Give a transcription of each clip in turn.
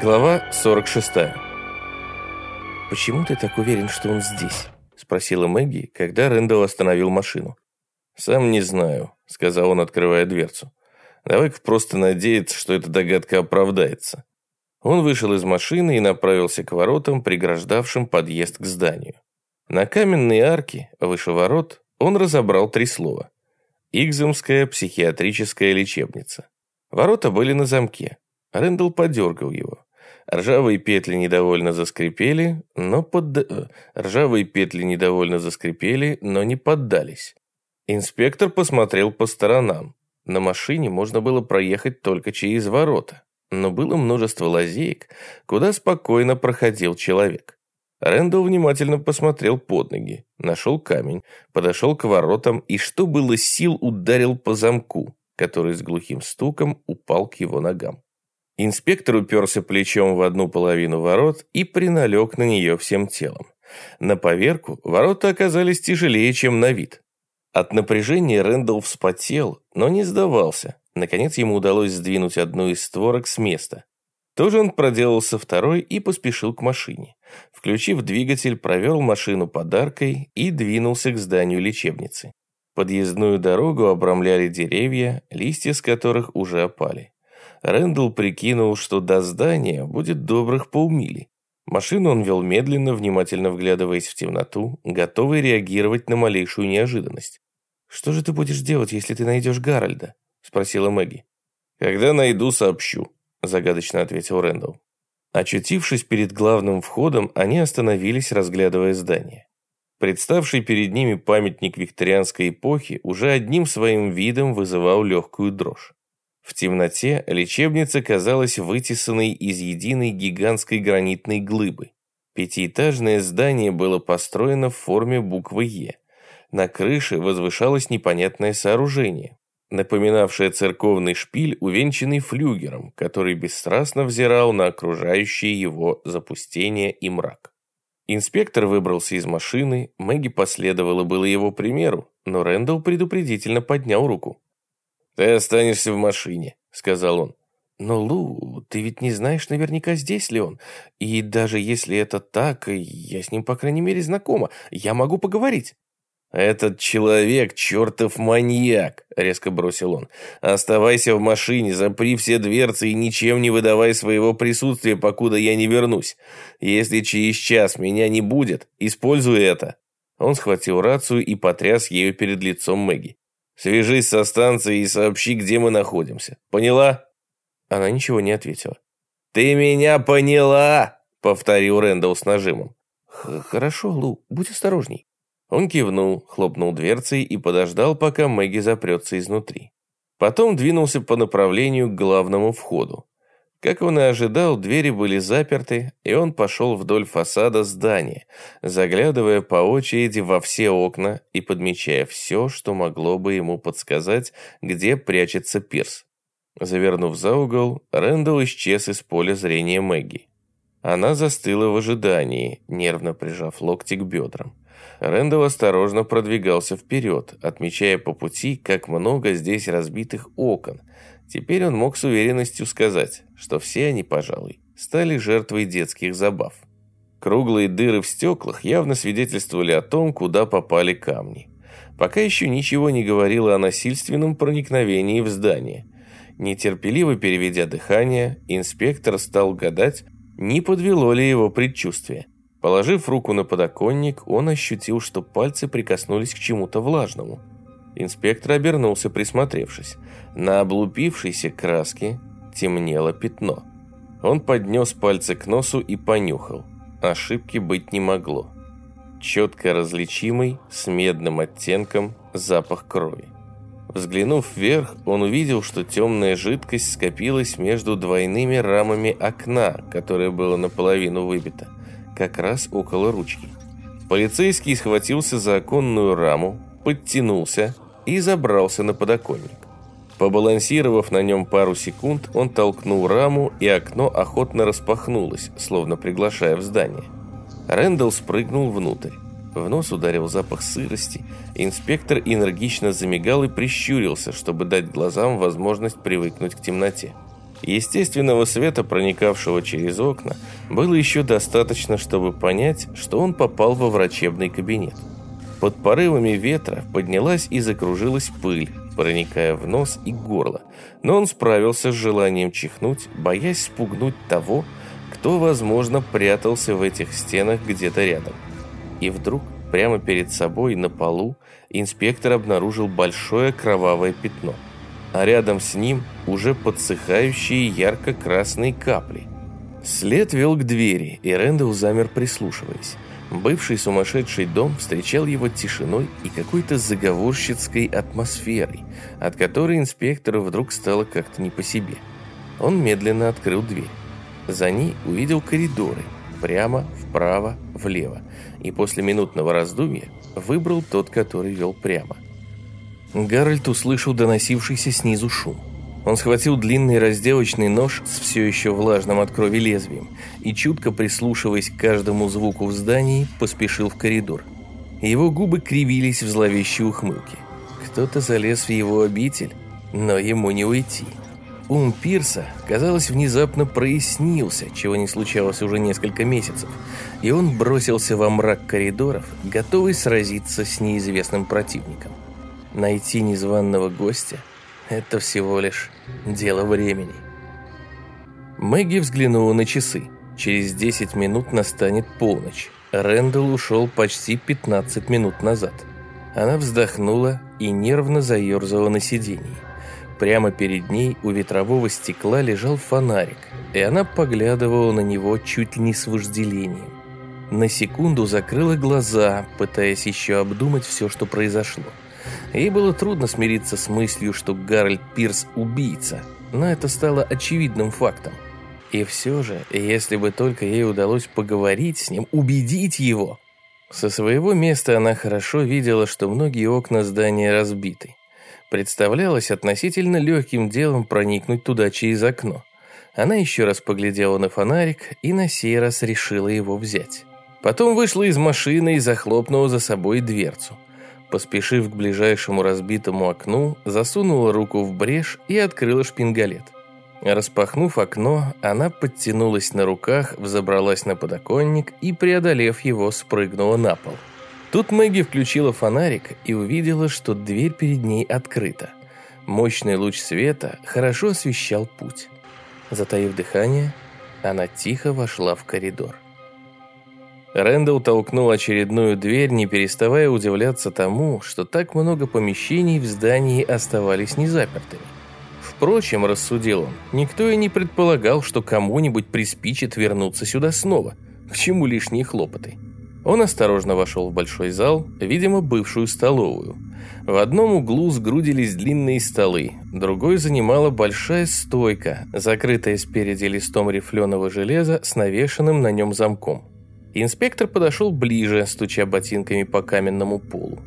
Глава 46. «Почему ты так уверен, что он здесь?» – спросила Мэгги, когда Рэндалл остановил машину. «Сам не знаю», – сказал он, открывая дверцу. «Давай-ка просто надеяться, что эта догадка оправдается». Он вышел из машины и направился к воротам, преграждавшим подъезд к зданию. На каменной арке, выше ворот, он разобрал три слова. «Игземская психиатрическая лечебница». Ворота были на замке. Рэндалл подергал его. Ржавые петли недовольно заскрипели, но под... Э, ржавые петли недовольно заскрипели, но не поддались. Инспектор посмотрел по сторонам. На машине можно было проехать только через ворота, но было множество лазеек, куда спокойно проходил человек. Рэндалл внимательно посмотрел под ноги, нашел камень, подошел к воротам и, что было сил, ударил по замку, который с глухим стуком упал к его ногам. Инспектор уперся плечом в одну половину ворот и приналег на нее всем телом. На поверку ворота оказались тяжелее, чем на вид. От напряжения Рэндалл вспотел, но не сдавался. Наконец ему удалось сдвинуть одну из створок с места. Тоже он проделал со второй и поспешил к машине. Включив двигатель, провел машину подаркой и двинулся к зданию лечебницы. Подъездную дорогу обрамляли деревья, листья с которых уже опали. Рэндалл прикинул, что до здания будет добрых полмили. Машину он вел медленно, внимательно вглядываясь в темноту, готовый реагировать на малейшую неожиданность. «Что же ты будешь делать, если ты найдешь Гарольда?» – спросила Мэгги. «Когда найду, сообщу», – загадочно ответил Рэндалл. Очутившись перед главным входом, они остановились, разглядывая здание. Представший перед ними памятник викторианской эпохи уже одним своим видом вызывал легкую дрожь. В темноте лечебница казалась вытесанной из единой гигантской гранитной глыбы. Пятиэтажное здание было построено в форме буквы «Е». На крыше возвышалось непонятное сооружение, напоминавшее церковный шпиль, увенчанный флюгером, который бесстрастно взирал на окружающее его запустение и мрак. Инспектор выбрался из машины, Мэгги последовала было его примеру, но Рэндалл предупредительно поднял руку. «Ты останешься в машине», — сказал он. «Но, Лу, ты ведь не знаешь наверняка, здесь ли он. И даже если это так, я с ним, по крайней мере, знакома. Я могу поговорить». «Этот человек чертов маньяк», — резко бросил он. «Оставайся в машине, запри все дверцы и ничем не выдавай своего присутствия, покуда я не вернусь. Если через час меня не будет, используй это». Он схватил рацию и потряс ею перед лицом Мэгги. Свяжись со станцией и сообщи, где мы находимся. Поняла?» Она ничего не ответила. «Ты меня поняла?» — повторил Рэндалл с нажимом. «Хорошо, Лу, будь осторожней». Он кивнул, хлопнул дверцей и подождал, пока Мэгги запрется изнутри. Потом двинулся по направлению к главному входу. Как он и ожидал, двери были заперты, и он пошел вдоль фасада здания, заглядывая по очереди во все окна и подмечая все, что могло бы ему подсказать, где прячется пирс. Завернув за угол, Рэндалл исчез из поля зрения Мэгги. Она застыла в ожидании, нервно прижав локти к бедрам. Рэндалл осторожно продвигался вперед, отмечая по пути, как много здесь разбитых окон – Теперь он мог с уверенностью сказать, что все они, пожалуй, стали жертвой детских забав. Круглые дыры в стеклах явно свидетельствовали о том, куда попали камни. Пока еще ничего не говорило о насильственном проникновении в здание. Нетерпеливо переведя дыхание, инспектор стал гадать, не подвело ли его предчувствие. Положив руку на подоконник, он ощутил, что пальцы прикоснулись к чему-то влажному – Инспектор обернулся, присмотревшись. На облупившейся краске темнело пятно. Он поднес пальцы к носу и понюхал. Ошибки быть не могло. Четко различимый, с медным оттенком, запах крови. Взглянув вверх, он увидел, что темная жидкость скопилась между двойными рамами окна, которое было наполовину выбито, как раз около ручки. Полицейский схватился за оконную раму, подтянулся и забрался на подоконник. Побалансировав на нем пару секунд, он толкнул раму, и окно охотно распахнулось, словно приглашая в здание. Рэндалл спрыгнул внутрь. В нос ударил запах сырости. Инспектор энергично замигал и прищурился, чтобы дать глазам возможность привыкнуть к темноте. Естественного света, проникавшего через окна, было еще достаточно, чтобы понять, что он попал во врачебный кабинет. Под порывами ветра поднялась и закружилась пыль, проникая в нос и горло, но он справился с желанием чихнуть, боясь спугнуть того, кто, возможно, прятался в этих стенах где-то рядом. И вдруг, прямо перед собой, на полу, инспектор обнаружил большое кровавое пятно – а рядом с ним уже подсыхающие ярко-красные капли. След вел к двери, и Рэндалл замер, прислушиваясь. Бывший сумасшедший дом встречал его тишиной и какой-то заговорщицкой атмосферой, от которой инспектору вдруг стало как-то не по себе. Он медленно открыл дверь. За ней увидел коридоры, прямо, вправо, влево, и после минутного раздумья выбрал тот, который вел прямо. Гарольд услышал доносившийся снизу шум. Он схватил длинный разделочный нож с все еще влажным от крови лезвием и, чутко прислушиваясь к каждому звуку в здании, поспешил в коридор. Его губы кривились в зловещей ухмылке. Кто-то залез в его обитель, но ему не уйти. Ум Пирса, казалось, внезапно прояснился, чего не случалось уже несколько месяцев, и он бросился во мрак коридоров, готовый сразиться с неизвестным противником. Найти незваного гостя – это всего лишь дело времени. Мэгги взглянула на часы. Через 10 минут настанет полночь. Рэндалл ушел почти 15 минут назад. Она вздохнула и нервно заерзала на сиденье. Прямо перед ней у ветрового стекла лежал фонарик, и она поглядывала на него чуть ли не с вожделением. На секунду закрыла глаза, пытаясь еще обдумать все, что произошло. Ей было трудно смириться с мыслью, что Гарольд Пирс – убийца, но это стало очевидным фактом. И все же, если бы только ей удалось поговорить с ним, убедить его. Со своего места она хорошо видела, что многие окна здания разбиты. Представлялось относительно легким делом проникнуть туда через окно. Она еще раз поглядела на фонарик и на сей раз решила его взять. Потом вышла из машины и захлопнула за собой дверцу поспешив к ближайшему разбитому окну, засунула руку в брешь и открыла шпингалет. Распахнув окно, она подтянулась на руках, взобралась на подоконник и, преодолев его, спрыгнула на пол. Тут Мэгги включила фонарик и увидела, что дверь перед ней открыта. Мощный луч света хорошо освещал путь. Затаив дыхание, она тихо вошла в коридор. Рэндалл толкнул очередную дверь, не переставая удивляться тому, что так много помещений в здании оставались незапертыми. Впрочем, рассудил он, никто и не предполагал, что кому-нибудь приспичит вернуться сюда снова. К чему лишние хлопоты? Он осторожно вошел в большой зал, видимо, бывшую столовую. В одном углу сгрудились длинные столы, другой занимала большая стойка, закрытая спереди листом рифленого железа с навешенным на нем замком. Инспектор подошел ближе, стуча ботинками по каменному полу.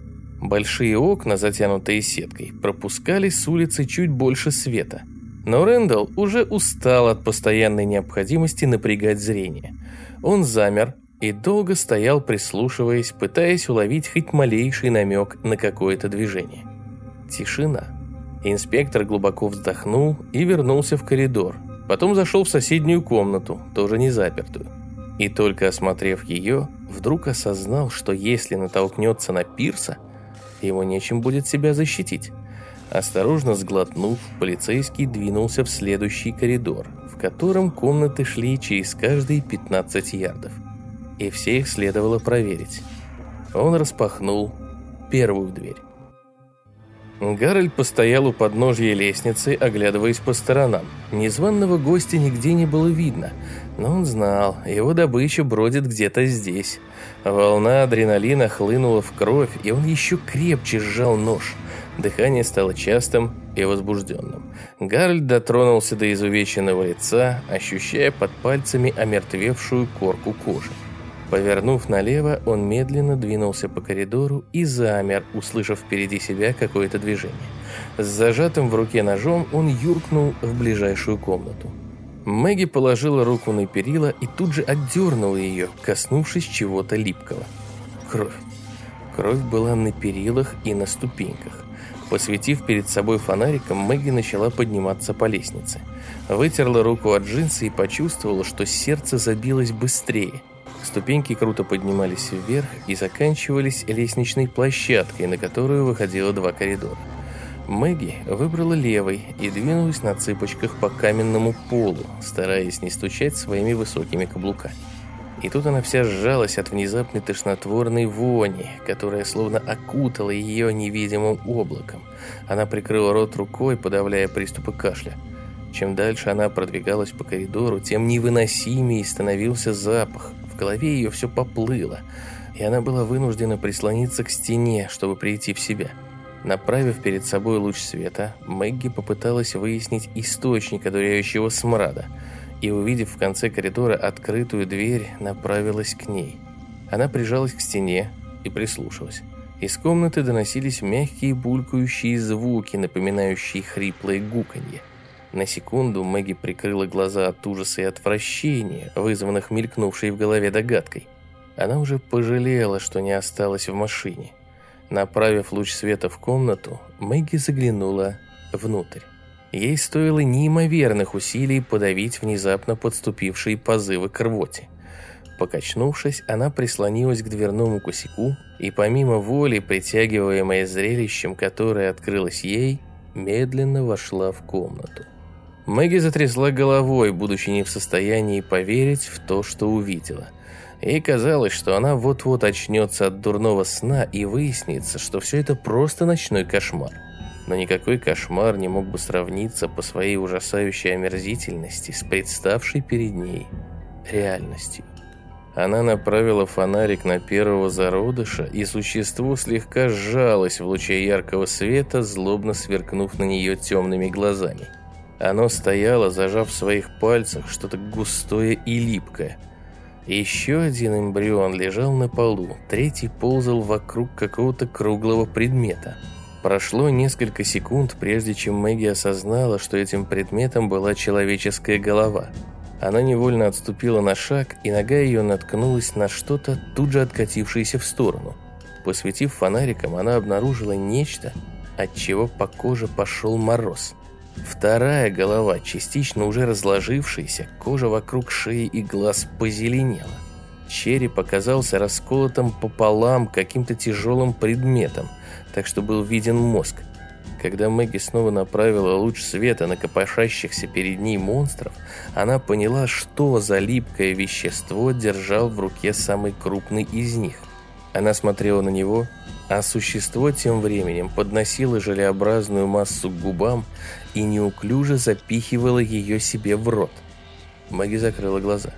Большие окна, затянутые сеткой, пропускали с улицы чуть больше света. Но Рэндалл уже устал от постоянной необходимости напрягать зрение. Он замер и долго стоял, прислушиваясь, пытаясь уловить хоть малейший намек на какое-то движение. Тишина. Инспектор глубоко вздохнул и вернулся в коридор. Потом зашел в соседнюю комнату, тоже не запертую. И только осмотрев ее, вдруг осознал, что если натолкнется на пирса, его нечем будет себя защитить. Осторожно сглотнув, полицейский двинулся в следующий коридор, в котором комнаты шли через каждые 15 ярдов. И все их следовало проверить. Он распахнул первую дверь. Гарольд постоял у подножья лестницы, оглядываясь по сторонам. Незваного гостя нигде не было видно, но он знал, его добыча бродит где-то здесь. Волна адреналина хлынула в кровь, и он еще крепче сжал нож. Дыхание стало частым и возбужденным. Гарольд дотронулся до изувеченного лица, ощущая под пальцами омертвевшую корку кожи. Повернув налево, он медленно двинулся по коридору и замер, услышав впереди себя какое-то движение. С зажатым в руке ножом он юркнул в ближайшую комнату. Мэгги положила руку на перила и тут же отдернула ее, коснувшись чего-то липкого. Кровь. Кровь была на перилах и на ступеньках. Посветив перед собой фонариком, Мэгги начала подниматься по лестнице. Вытерла руку от джинсы и почувствовала, что сердце забилось быстрее. Ступеньки круто поднимались вверх и заканчивались лестничной площадкой, на которую выходило два коридора. Мэгги выбрала левый и двинулась на цыпочках по каменному полу, стараясь не стучать своими высокими каблуками. И тут она вся сжалась от внезапной тошнотворной вони, которая словно окутала ее невидимым облаком. Она прикрыла рот рукой, подавляя приступы кашля. Чем дальше она продвигалась по коридору, тем невыносимее становился запах. В голове ее все поплыло, и она была вынуждена прислониться к стене, чтобы прийти в себя. Направив перед собой луч света, Мэгги попыталась выяснить источник одуряющего смрада и, увидев в конце коридора открытую дверь, направилась к ней. Она прижалась к стене и прислушалась. Из комнаты доносились мягкие булькающие звуки, напоминающие хриплое гуканье. На секунду Мэгги прикрыла глаза от ужаса и отвращения, вызванных мелькнувшей в голове догадкой. Она уже пожалела, что не осталась в машине. Направив луч света в комнату, Мэгги заглянула внутрь. Ей стоило неимоверных усилий подавить внезапно подступившие позывы к рвоте. Покачнувшись, она прислонилась к дверному косяку и, помимо воли, притягиваемая зрелищем, которое открылось ей, медленно вошла в комнату. Мэгги затрясла головой, будучи не в состоянии поверить в то, что увидела. Ей казалось, что она вот-вот очнется от дурного сна и выяснится, что все это просто ночной кошмар. Но никакой кошмар не мог бы сравниться по своей ужасающей омерзительности с представшей перед ней реальностью. Она направила фонарик на первого зародыша, и существо слегка сжалось в луче яркого света, злобно сверкнув на нее темными глазами. Оно стояло, зажав в своих пальцах что-то густое и липкое – еще один эмбрион лежал на полу, третий ползал вокруг какого-то круглого предмета. Прошло несколько секунд, прежде чем Мэгги осознала, что этим предметом была человеческая голова. Она невольно отступила на шаг, и нога ее наткнулась на что-то, тут же откатившееся в сторону. Посветив фонариком, она обнаружила нечто, от чего по коже пошел мороз – Вторая голова, частично уже разложившаяся, кожа вокруг шеи и глаз позеленела. Череп оказался расколотым пополам каким-то тяжелым предметом, так что был виден мозг. Когда Мэгги снова направила луч света на копошащихся перед ней монстров, она поняла, что за липкое вещество держал в руке самый крупный из них. Она смотрела на него, а существо тем временем подносило желеобразную массу к губам и неуклюже запихивало ее себе в рот. Маги закрыла глаза.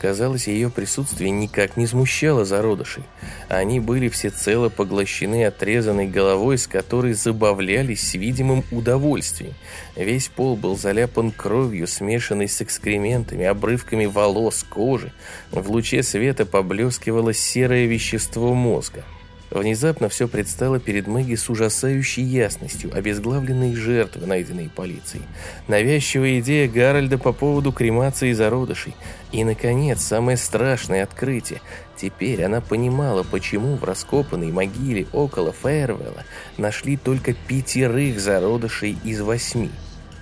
Казалось, ее присутствие никак не смущало зародышей. Они были всецело поглощены отрезанной головой, с которой забавлялись с видимым удовольствием. Весь пол был заляпан кровью, смешанной с экскрементами, обрывками волос, кожи. В луче света поблескивало серое вещество мозга. Внезапно все предстало перед Мэгги с ужасающей ясностью, обезглавленные жертвы, найденные полицией, навязчивая идея Гарольда по поводу кремации зародышей, и, наконец, самое страшное открытие. Теперь она понимала, почему в раскопанной могиле около Фейервелла нашли только пятерых зародышей из восьми.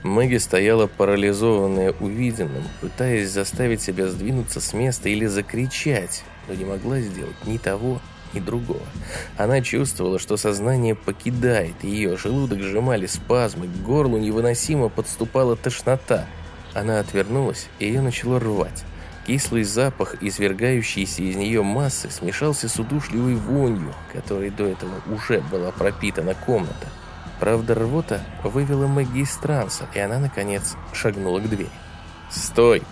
Мэгги стояла парализованная увиденным, пытаясь заставить себя сдвинуться с места или закричать, но не могла сделать ни того, и другого. Она чувствовала, что сознание покидает ее, желудок сжимали спазмы, к горлу невыносимо подступала тошнота. Она отвернулась, и ее начало рвать. Кислый запах, извергающийся из нее массы, смешался с удушливой вонью, которой до этого уже была пропитана комната. Правда, рвота вывела Мэгги из транса, и она, наконец, шагнула к двери. «Стой!»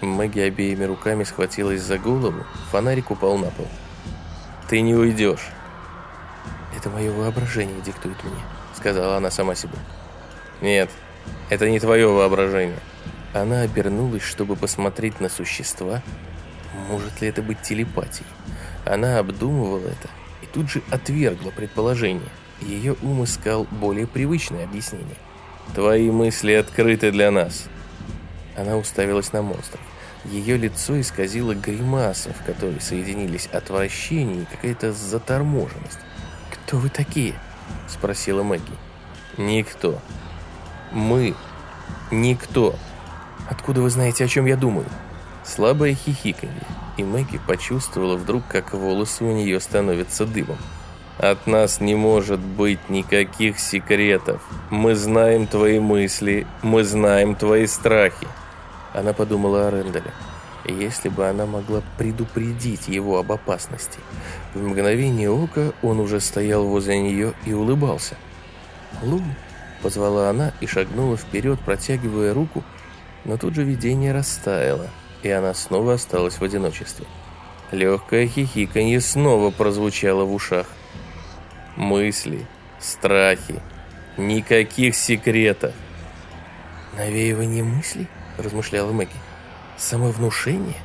Мэгги обеими руками схватилась за голову, фонарик упал на пол. Ты не уйдешь. Это мое воображение диктует мне, сказала она сама себе. Нет, это не твое воображение. Она обернулась, чтобы посмотреть на существа. Может ли это быть телепатией? Она обдумывала это и тут же отвергла предположение. Ее ум искал более привычное объяснение. «Твои мысли открыты для нас». Она уставилась на монстров. Ее лицо исказило гримаса, в которой соединились отвращение и какая-то заторможенность. «Кто вы такие?» – спросила Мэгги. «Никто. Мы. Никто. Откуда вы знаете, о чем я думаю?» Слабое хихиканье, и Мэгги почувствовала вдруг, как волосы у нее становятся дыбом. «От нас не может быть никаких секретов. Мы знаем твои мысли, мы знаем твои страхи». Она подумала о Рэндале. Если бы она могла предупредить его об опасности. В мгновение ока он уже стоял возле нее и улыбался. «Лу!» – позвала она и шагнула вперед, протягивая руку, но тут же видение растаяло – и она снова осталась в одиночестве. Легкое хихиканье снова прозвучало в ушах. Мысли, страхи, никаких секретов. «Навеивание мыслей?» – размышляла Мэгги. «Самовнушение?»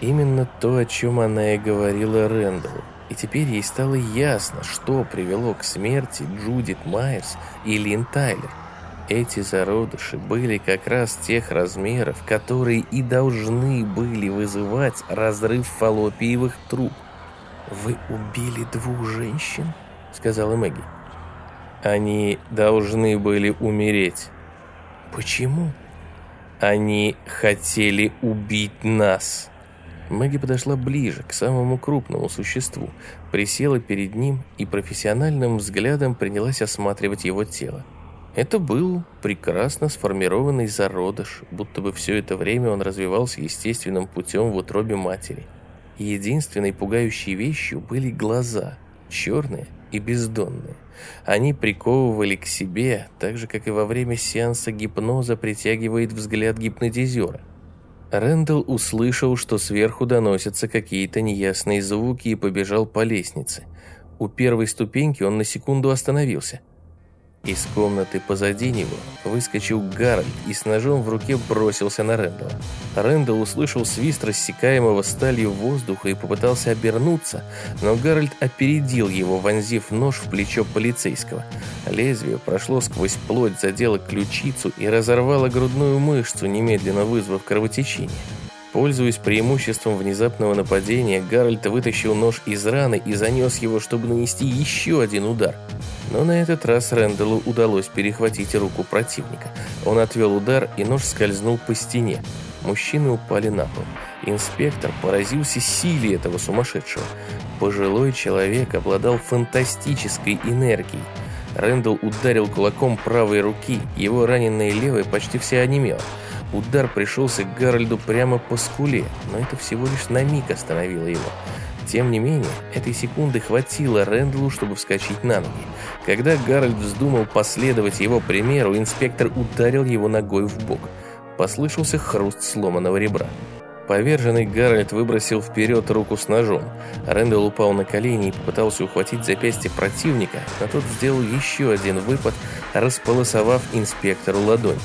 Именно то, о чем она и говорила Рэндаллу. И теперь ей стало ясно, что привело к смерти Джудит Майерс и Лин Тайлер. Эти зародыши были как раз тех размеров, которые и должны были вызывать разрыв фаллопиевых труб. «Вы убили двух женщин?» — сказала Мэгги. «Они должны были умереть». «Почему?» «Они хотели убить нас». Мэгги подошла ближе, к самому крупному существу, присела перед ним и профессиональным взглядом принялась осматривать его тело. Это был прекрасно сформированный зародыш, будто бы все это время он развивался естественным путем в утробе матери. Единственной пугающей вещью были глаза, черные и бездонные. Они приковывали к себе, так же, как и во время сеанса гипноза притягивает взгляд гипнотизера. Рэндалл услышал, что сверху доносятся какие-то неясные звуки и побежал по лестнице. У первой ступеньки он на секунду остановился – из комнаты позади него выскочил Гарольд и с ножом в руке бросился на Рэндала. Рэндалл услышал свист рассекаемого сталью воздуха и попытался обернуться, но Гарольд опередил его, вонзив нож в плечо полицейского. Лезвие прошло сквозь плоть, задело ключицу и разорвало грудную мышцу, немедленно вызвав кровотечение. Пользуясь преимуществом внезапного нападения, Гарольд вытащил нож из раны и занес его, чтобы нанести еще один удар. Но на этот раз Рэндаллу удалось перехватить руку противника. Он отвел удар, и нож скользнул по стене. Мужчины упали на пол. Инспектор поразился силе этого сумасшедшего. Пожилой человек обладал фантастической энергией. Рэндалл ударил кулаком правой руки, его раненая левая почти вся онемела. Удар пришелся Гарольду прямо по скуле, но это всего лишь на миг остановило его. Тем не менее, этой секунды хватило Рэндаллу, чтобы вскочить на ноги. Когда Гарольд вздумал последовать его примеру, инспектор ударил его ногой в бок. Послышался хруст сломанного ребра. Поверженный Гарольд выбросил вперед руку с ножом. Рэндалл упал на колени и попытался ухватить запястье противника, но тот сделал еще один выпад, располосовав инспектору ладонь.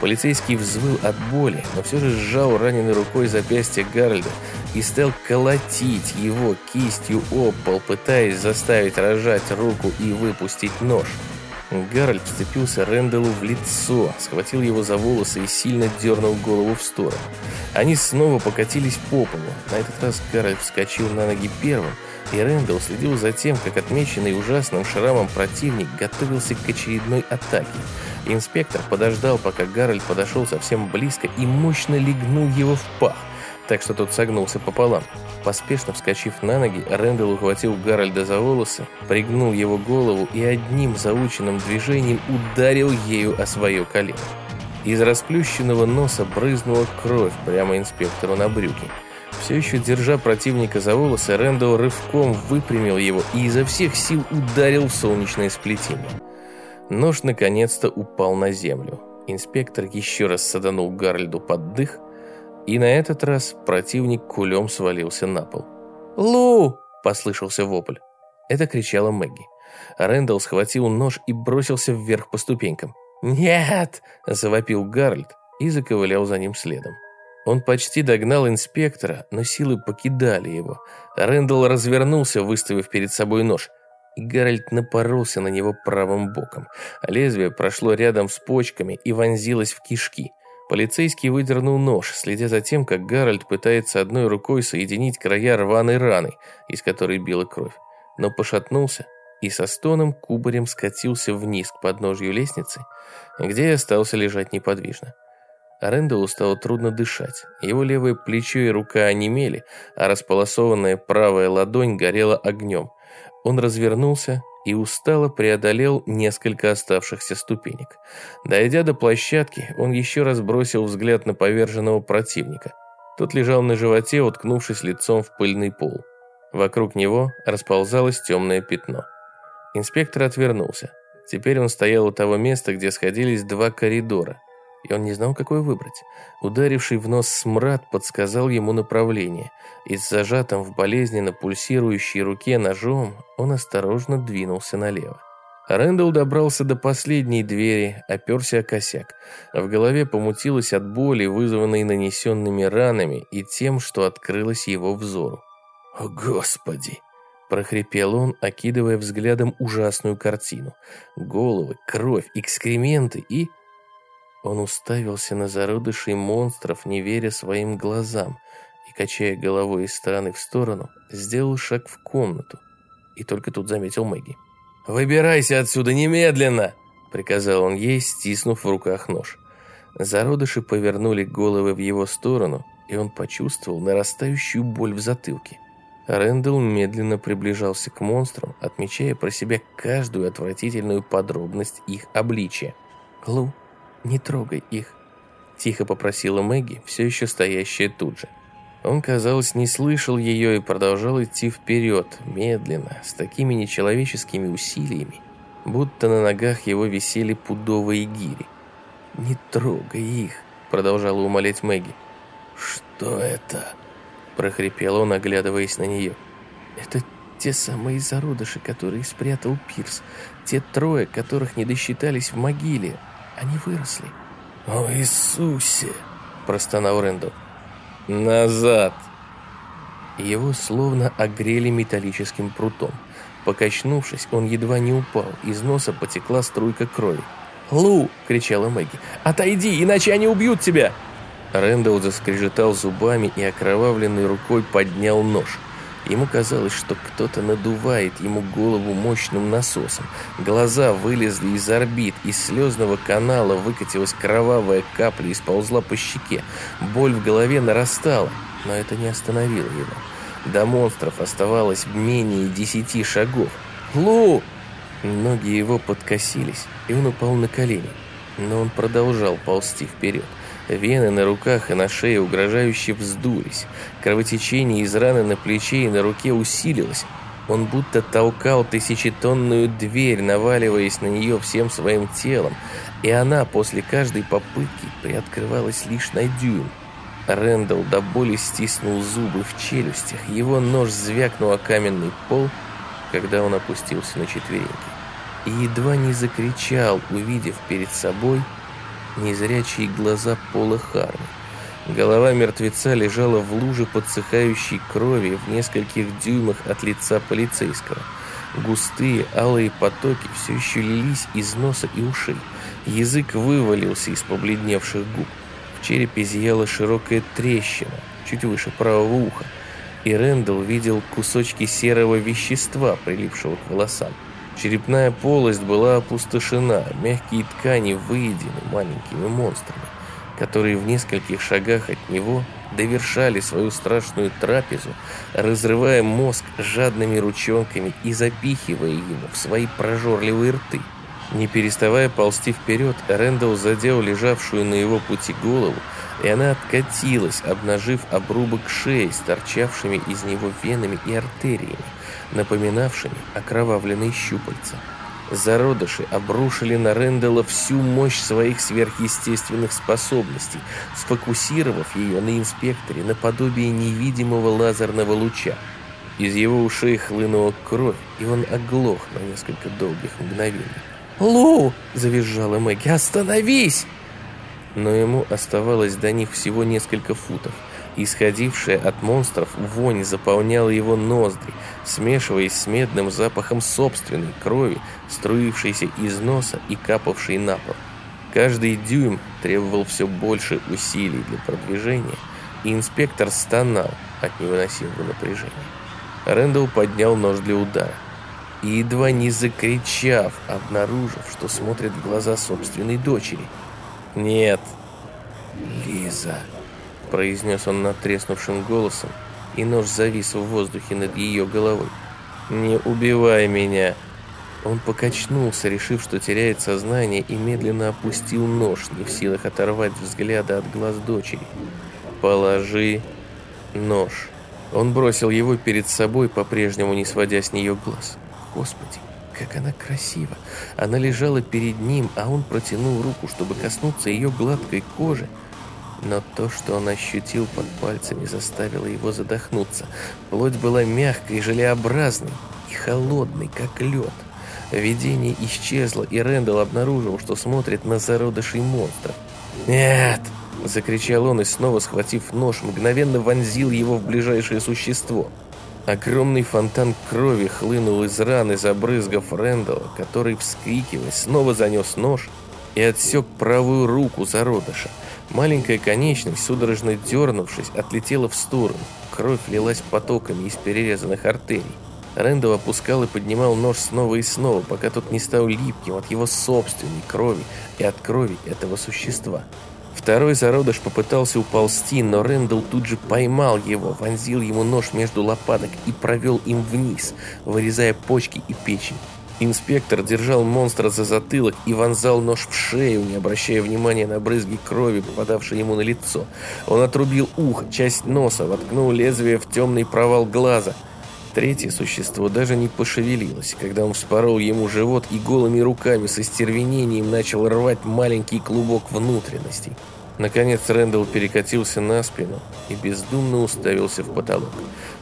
Полицейский взвыл от боли, но все же сжал раненой рукой запястье Гарольда и стал колотить его кистью об пол, пытаясь заставить рожать руку и выпустить нож. Гарольд вцепился Рэндаллу в лицо, схватил его за волосы и сильно дернул голову в сторону. Они снова покатились по полу. На этот раз Гарольд вскочил на ноги первым, и Рэндалл следил за тем, как отмеченный ужасным шрамом противник готовился к очередной атаке. Инспектор подождал, пока Гарольд подошел совсем близко и мощно лягнул его в пах, так что тот согнулся пополам. Поспешно вскочив на ноги, Рэндалл ухватил Гарольда за волосы, пригнул его голову и одним заученным движением ударил ею о свое колено. Из расплющенного носа брызнула кровь прямо инспектору на брюки. Все еще держа противника за волосы, Рэндалл рывком выпрямил его и изо всех сил ударил в солнечное сплетение. Нож наконец-то упал на землю. Инспектор еще раз саданул Гарольду под дых, и на этот раз противник кулем свалился на пол. «Лу!» – послышался вопль. Это кричала Мэгги. Рэндалл схватил нож и бросился вверх по ступенькам. «Нет!» – завопил Гарольд и заковылял за ним следом. Он почти догнал инспектора, но силы покидали его. Рэндалл развернулся, выставив перед собой нож и Гарольд напоролся на него правым боком. Лезвие прошло рядом с почками и вонзилось в кишки. Полицейский выдернул нож, следя за тем, как Гарольд пытается одной рукой соединить края рваной раны, из которой била кровь, но пошатнулся и со стоном кубарем скатился вниз к подножью лестницы, где и остался лежать неподвижно. Рэндаллу стало трудно дышать. Его левое плечо и рука онемели, а располосованная правая ладонь горела огнем. Он развернулся и устало преодолел несколько оставшихся ступенек. Дойдя до площадки, он еще раз бросил взгляд на поверженного противника. Тот лежал на животе, уткнувшись лицом в пыльный пол. Вокруг него расползалось темное пятно. Инспектор отвернулся. Теперь он стоял у того места, где сходились два коридора, и он не знал, какой выбрать. Ударивший в нос смрад подсказал ему направление, и с зажатым в болезненно пульсирующей руке ножом он осторожно двинулся налево. Рэндалл добрался до последней двери, оперся о косяк. В голове помутилось от боли, вызванной нанесенными ранами и тем, что открылось его взору. «О, Господи!» – прохрипел он, окидывая взглядом ужасную картину. Головы, кровь, экскременты и... Он уставился на зародышей монстров, не веря своим глазам, и, качая головой из стороны в сторону, сделал шаг в комнату. И только тут заметил Мэгги. «Выбирайся отсюда немедленно!» — приказал он ей, стиснув в руках нож. Зародыши повернули головы в его сторону, и он почувствовал нарастающую боль в затылке. Рэндалл медленно приближался к монстрам, отмечая про себя каждую отвратительную подробность их обличия. «Лу, не трогай их», – тихо попросила Мэгги, все еще стоящая тут же. Он, казалось, не слышал ее и продолжал идти вперед, медленно, с такими нечеловеческими усилиями, будто на ногах его висели пудовые гири. «Не трогай их», – продолжала умолять Мэгги. «Что это?» – прохрипел он, оглядываясь на нее. «Это те самые зародыши, которые спрятал Пирс. Те трое, которых не досчитались в могиле. Они выросли». «О, Иисусе!» – простонал Рэндалл. «Назад!» Его словно огрели металлическим прутом. Покачнувшись, он едва не упал, из носа потекла струйка крови. «Лу!» – кричала Мэгги. «Отойди, иначе они убьют тебя!» Рэндалл заскрежетал зубами и окровавленной рукой поднял нож. Ему казалось, что кто-то надувает ему голову мощным насосом. Глаза вылезли из орбит, из слезного канала выкатилась кровавая капля и сползла по щеке. Боль в голове нарастала, но это не остановило его. До монстров оставалось менее десяти шагов. «Лу!» Ноги его подкосились, и он упал на колени. Но он продолжал ползти вперед. Вены на руках и на шее угрожающе вздулись. Кровотечение из раны на плече и на руке усилилось. Он будто толкал тысячетонную дверь, наваливаясь на нее всем своим телом, и она после каждой попытки приоткрывалась лишь на дюйм. Рэндалл до боли стиснул зубы в челюстях, его нож звякнул о каменный пол, когда он опустился на четвереньки. И едва не закричал, увидев перед собой незрячие глаза Пола Харви. Голова мертвеца лежала в луже подсыхающей крови в нескольких дюймах от лица полицейского. Густые алые потоки все еще лились из носа и ушей. Язык вывалился из побледневших губ. В черепе зияла широкая трещина, чуть выше правого уха. И Рэндалл видел кусочки серого вещества, прилипшего к волосам. Черепная полость была опустошена, мягкие ткани выедены маленькими монстрами, которые в нескольких шагах от него довершали свою страшную трапезу, разрывая мозг жадными ручонками и запихивая его в свои прожорливые рты. Не переставая ползти вперед, Рэндалл задел лежавшую на его пути голову, и она откатилась, обнажив обрубок шеи с торчавшими из него венами и артериями напоминавшими окровавленные щупальца. Зародыши обрушили на Рэндалла всю мощь своих сверхъестественных способностей, сфокусировав ее на инспекторе наподобие невидимого лазерного луча. Из его ушей хлынула кровь, и он оглох на несколько долгих мгновений. «Лу!» – завизжала Мэгги. «Остановись!» Но ему оставалось до них всего несколько футов – Исходившая от монстров вонь заполняла его ноздри, смешиваясь с медным запахом собственной крови, струившейся из носа и капавшей на пол. Каждый дюйм требовал все больше усилий для продвижения, и инспектор стонал от невыносимого напряжения. Рэндалл поднял нож для удара. и едва не закричав, обнаружив, что смотрит в глаза собственной дочери. «Нет, Лиза», — произнес он надтреснувшим голосом, и нож завис в воздухе над ее головой. «Не убивай меня!» Он покачнулся, решив, что теряет сознание, и медленно опустил нож, не в силах оторвать взгляда от глаз дочери. «Положи нож». Он бросил его перед собой, по-прежнему не сводя с нее глаз. Господи, как она красива! Она лежала перед ним, а он протянул руку, чтобы коснуться ее гладкой кожи. Но то, что он ощутил под пальцами, заставило его задохнуться. Плоть была мягкой, желеобразной и холодной, как лед. Видение исчезло, и Рэндалл обнаружил, что смотрит на зародышей монстра. «Нет!» – закричал он и, снова схватив нож, мгновенно вонзил его в ближайшее существо. Огромный фонтан крови хлынул из раны, забрызгав Рэндалла, который, вскрикивая, снова занес нож и отсек правую руку зародыша. Маленькая конечность, судорожно дернувшись, отлетела в сторону. Кровь лилась потоками из перерезанных артерий. Рэндалл опускал и поднимал нож снова и снова, пока тот не стал липким от его собственной крови и от крови этого существа. Второй зародыш попытался уползти, но Рэндалл тут же поймал его, вонзил ему нож между лопаток и провел им вниз, вырезая почки и печень. Инспектор держал монстра за затылок и вонзал нож в шею, не обращая внимания на брызги крови, попадавшие ему на лицо. Он отрубил ухо, часть носа, воткнул лезвие в темный провал глаза – Третье существо даже не пошевелилось, когда он вспорол ему живот и голыми руками со стервенением начал рвать маленький клубок внутренностей. Наконец Рэндалл перекатился на спину и бездумно уставился в потолок.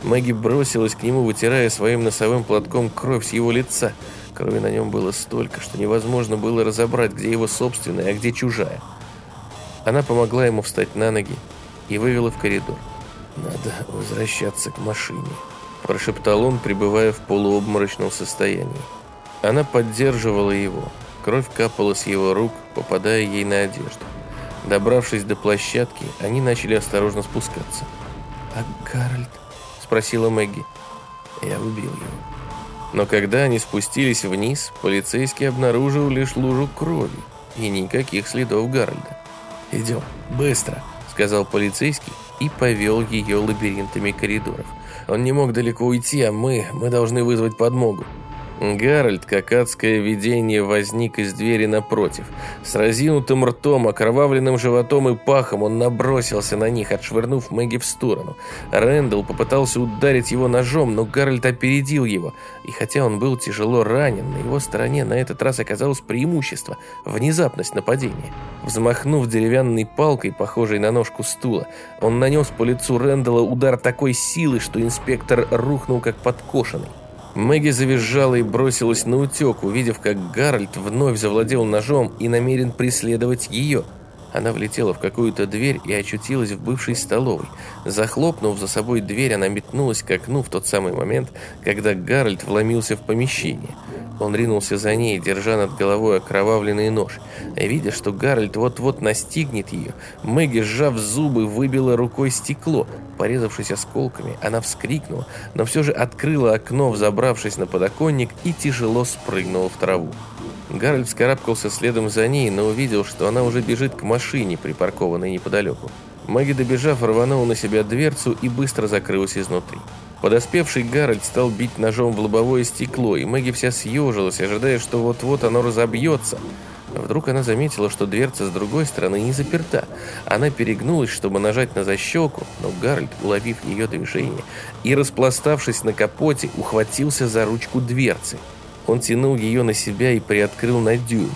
Мэгги бросилась к нему, вытирая своим носовым платком кровь с его лица. Крови на нем было столько, что невозможно было разобрать, где его собственная, а где чужая. Она помогла ему встать на ноги и вывела в коридор. «Надо возвращаться к машине», прошептал он, пребывая в полуобморочном состоянии. Она поддерживала его. Кровь капала с его рук, попадая ей на одежду. Добравшись до площадки, они начали осторожно спускаться. «А Гарольд?» – спросила Мэгги. «Я убил его». Но когда они спустились вниз, полицейский обнаружил лишь лужу крови и никаких следов Гарольда. «Идем, быстро», – сказал полицейский и повел ее лабиринтами коридоров – он не мог далеко уйти, а мы, мы должны вызвать подмогу. Гарольд, как адское видение, возник из двери напротив. С разинутым ртом, окровавленным животом и пахом он набросился на них, отшвырнув Мэгги в сторону. Рэндалл попытался ударить его ножом, но Гарольд опередил его. И хотя он был тяжело ранен, на его стороне на этот раз оказалось преимущество – внезапность нападения. Взмахнув деревянной палкой, похожей на ножку стула, он нанес по лицу Рэндалла удар такой силы, что инспектор рухнул как подкошенный. Мэгги завизжала и бросилась наутек, увидев, как Гарольд вновь завладел ножом и намерен преследовать ее. Она влетела в какую-то дверь и очутилась в бывшей столовой. Захлопнув за собой дверь, она метнулась к окну в тот самый момент, когда Гарольд вломился в помещение. Он ринулся за ней, держа над головой окровавленный нож. Видя, что Гарольд вот-вот настигнет ее, Мэгги, сжав зубы, выбила рукой стекло. Порезавшись осколками, она вскрикнула, но все же открыла окно, взобравшись на подоконник и тяжело спрыгнула в траву. Гарольд вскарабкался следом за ней, но увидел, что она уже бежит к машине, припаркованной неподалеку. Мэгги, добежав, рванула на себя дверцу и быстро закрылась изнутри. Подоспевший Гарольд стал бить ножом в лобовое стекло, и Мэгги вся съежилась, ожидая, что вот-вот оно разобьется. Вдруг она заметила, что дверца с другой стороны не заперта. Она перегнулась, чтобы нажать на защелку, но Гарольд, уловив ее движение и распластавшись на капоте, ухватился за ручку дверцы. Он тянул ее на себя и приоткрыл на дюйм.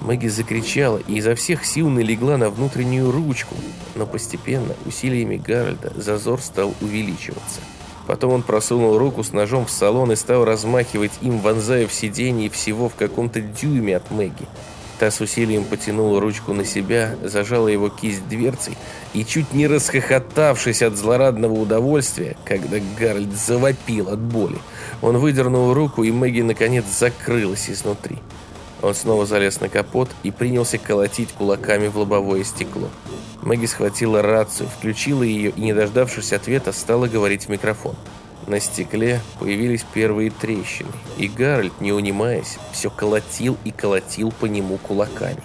Мэгги закричала и изо всех сил налегла на внутреннюю ручку, но постепенно усилиями Гарольда зазор стал увеличиваться. Потом он просунул руку с ножом в салон и стал размахивать им, вонзая в сиденье всего в каком-то дюйме от Мэгги. Та с усилием потянула ручку на себя, зажала его кисть дверцей и, чуть не расхохотавшись от злорадного удовольствия, когда Гарольд завопил от боли, он выдернул руку, и Мэгги наконец закрылась изнутри. Он снова залез на капот и принялся колотить кулаками в лобовое стекло. Мэгги схватила рацию, включила ее и, не дождавшись ответа, стала говорить в микрофон. На стекле появились первые трещины, и Гарольд, не унимаясь, все колотил и колотил по нему кулаками.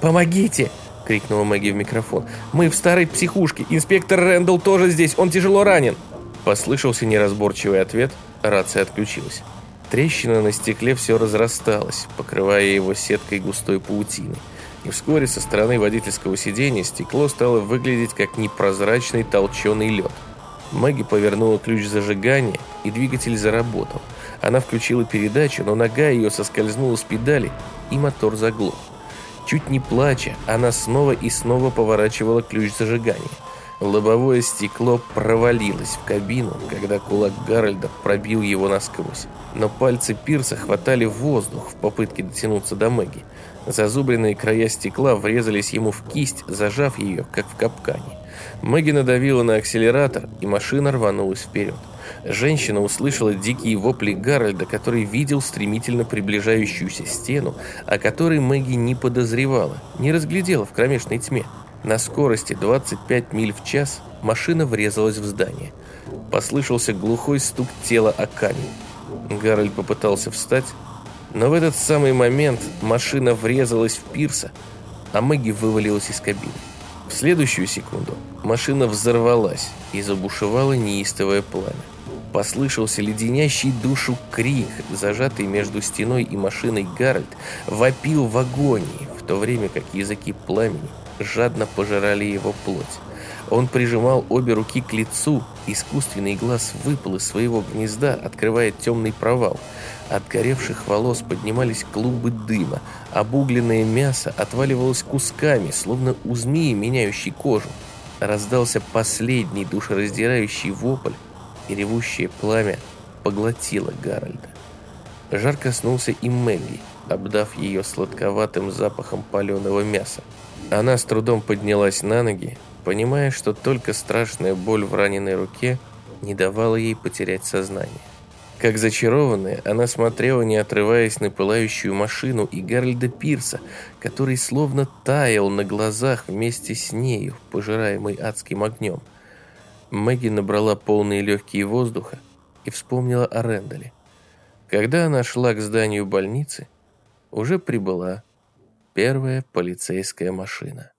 «Помогите!» — крикнула Мэгги в микрофон. «Мы в старой психушке. Инспектор Рэндалл тоже здесь. Он тяжело ранен». Послышался неразборчивый ответ. Рация отключилась. Трещина на стекле все разрасталась, покрывая его сеткой густой паутины. И вскоре со стороны водительского сиденья стекло стало выглядеть как непрозрачный толченый лед. Мэгги повернула ключ зажигания, и двигатель заработал. Она включила передачу, но нога ее соскользнула с педали, и мотор заглох. Чуть не плача, она снова и снова поворачивала ключ зажигания. Лобовое стекло провалилось в кабину, когда кулак Гарольда пробил его насквозь. Но пальцы Пирса хватали воздух в попытке дотянуться до Мэгги. Зазубренные края стекла врезались ему в кисть, зажав ее, как в капкане. Мэгги надавила на акселератор, и машина рванулась вперед. Женщина услышала дикие вопли Гарольда, который видел стремительно приближающуюся стену, о которой Мэгги не подозревала, не разглядела в кромешной тьме. На скорости 25 миль в час машина врезалась в здание. Послышался глухой стук тела о камень. Гарольд попытался встать, но в этот самый момент машина врезалась в пирса, а Мэгги вывалилась из кабины. В следующую секунду машина взорвалась и забушевало неистовое пламя. Послышался леденящий душу крик, зажатый между стеной и машиной Гарольд, вопил в агонии, в то время как языки пламени жадно пожирали его плоть. Он прижимал обе руки к лицу, искусственный глаз выпал из своего гнезда, открывая темный провал. От горевших волос поднимались клубы дыма, обугленное мясо отваливалось кусками, словно у змеи, меняющей кожу. Раздался последний душераздирающий вопль, и ревущее пламя поглотило Гарольда. Жар коснулся и Мэгги, обдав ее сладковатым запахом паленого мяса. Она с трудом поднялась на ноги, понимая, что только страшная боль в раненой руке не давала ей потерять сознание. Как зачарованная, она смотрела, не отрываясь на пылающую машину и Гарльда Пирса, который словно таял на глазах вместе с нею, пожираемый адским огнем. Мэгги набрала полные легкие воздуха и вспомнила о Рэндале. Когда она шла к зданию больницы, уже прибыла первая полицейская машина.